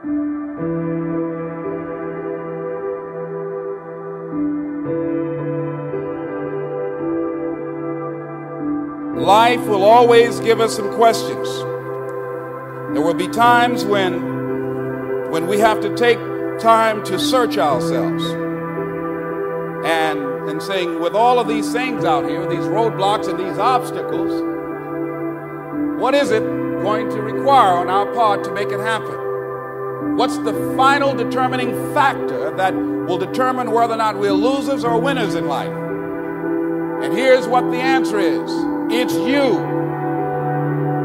Life will always give us some questions. There will be times when, when we have to take time to search ourselves and, and saying, with all of these things out here, these roadblocks and these obstacles, what is it going to require on our part to make it happen? What's the final determining factor that will determine whether or not we're losers or winners in life? And here's what the answer is it's you.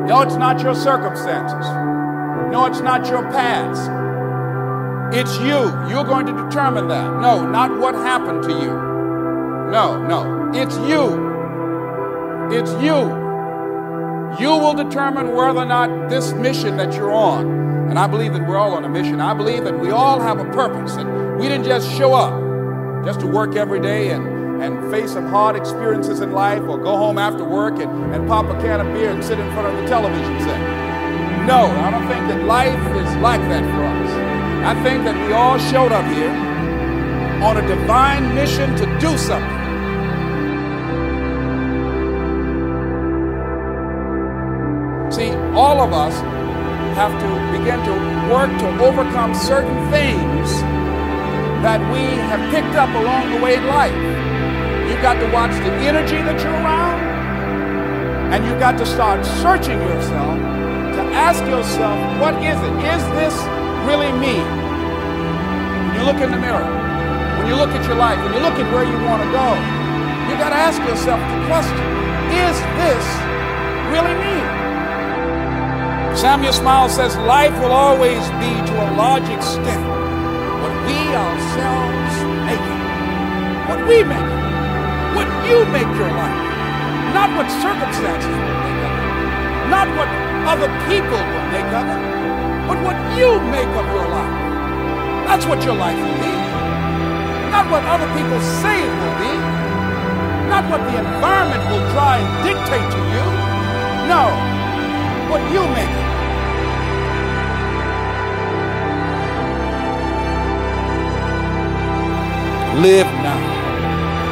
No, it's not your circumstances. No, it's not your past. It's you. You're going to determine that. No, not what happened to you. No, no. It's you. It's you. You will determine whether or not this mission that you're on, and I believe that we're all on a mission. I believe that we all have a purpose, and we didn't just show up just to work every day and and face some hard experiences in life or go home after work and, and pop a can of beer and sit in front of the television set. No, I don't think that life is like that for us. I think that we all showed up here on a divine mission to do something. See, all of us have to begin to work to overcome certain things that we have picked up along the way in life. You've got to watch the energy that you're around, and you've got to start searching yourself to ask yourself, what is it? Is this really me? When you look in the mirror, when you look at your life, when you look at where you want to go, you've got to ask yourself the question, is this really me? Samuel Smiles says, life will always be to a large extent what we ourselves make it. What we make it what you make your life, not what circumstances will make of it, not what other people will make of it, but what you make of your life. That's what your life will be. Not what other people say it will be. Not what the environment will try and dictate to you. No, what you make it. Live now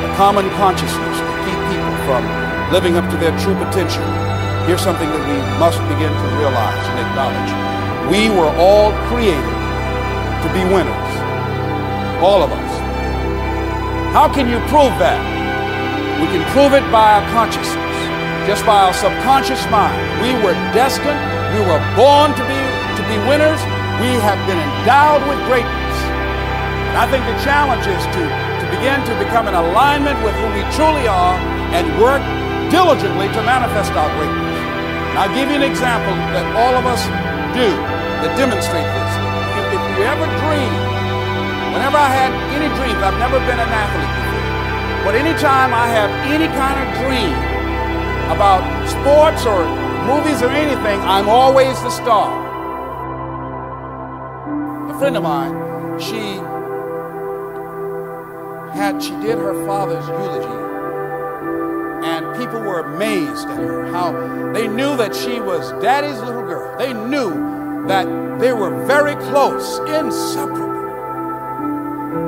A common consciousness to keep people from living up to their true potential. Here's something that we must begin to realize and acknowledge. We were all created to be winners. All of us. How can you prove that? We can prove it by our consciousness, just by our subconscious mind. We were destined, we were born to be, to be winners. We have been endowed with greatness. And I think the challenge is to to begin to become in alignment with who we truly are and work diligently to manifest our greatness. And I'll give you an example that all of us do that demonstrate this. If, if you ever dream, whenever I had any dreams, I've never been an athlete before, but anytime I have any kind of dream about sports or movies or anything, I'm always the star. A friend of mine, she had she did her father's eulogy and people were amazed at her how they knew that she was daddy's little girl. They knew that they were very close inseparable.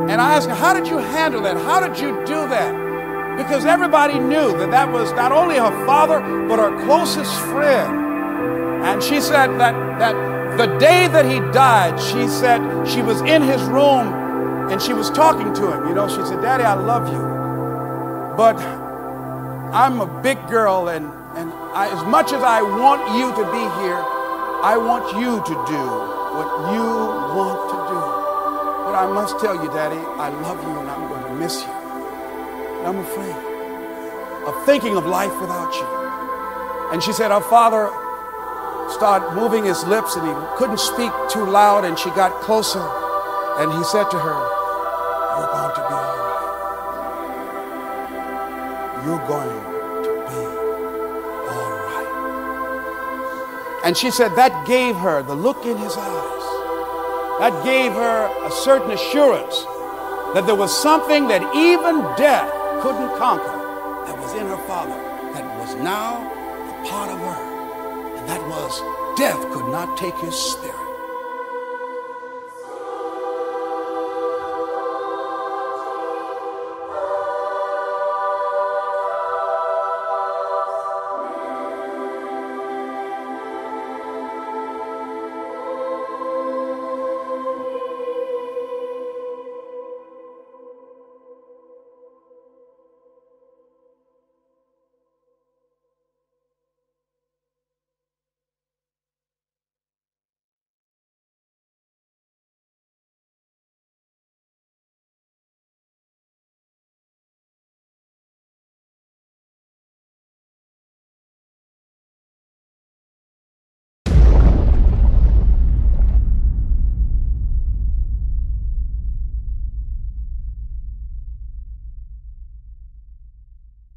And i asked her how did you handle that? How did you do that because everybody knew that that was not only her father but her closest friend and she said that that the day that he died she said she was in his room and she was talking to him. You know, she said, Daddy, I love you. But I'm a big girl, and, and I, as much as I want you to be here, I want you to do what you want to do. But I must tell you, Daddy, I love you and I'm going to miss you. I'm afraid of thinking of life without you. And she said, Our father started moving his lips and he couldn't speak too loud, and she got closer. And he said to her, You're going to be all right. You're going to be all right. And she said that gave her the look in his eyes. That gave her a certain assurance that there was something that even death couldn't conquer that was in her father that was now a part of her. And that was death could not take his spirit.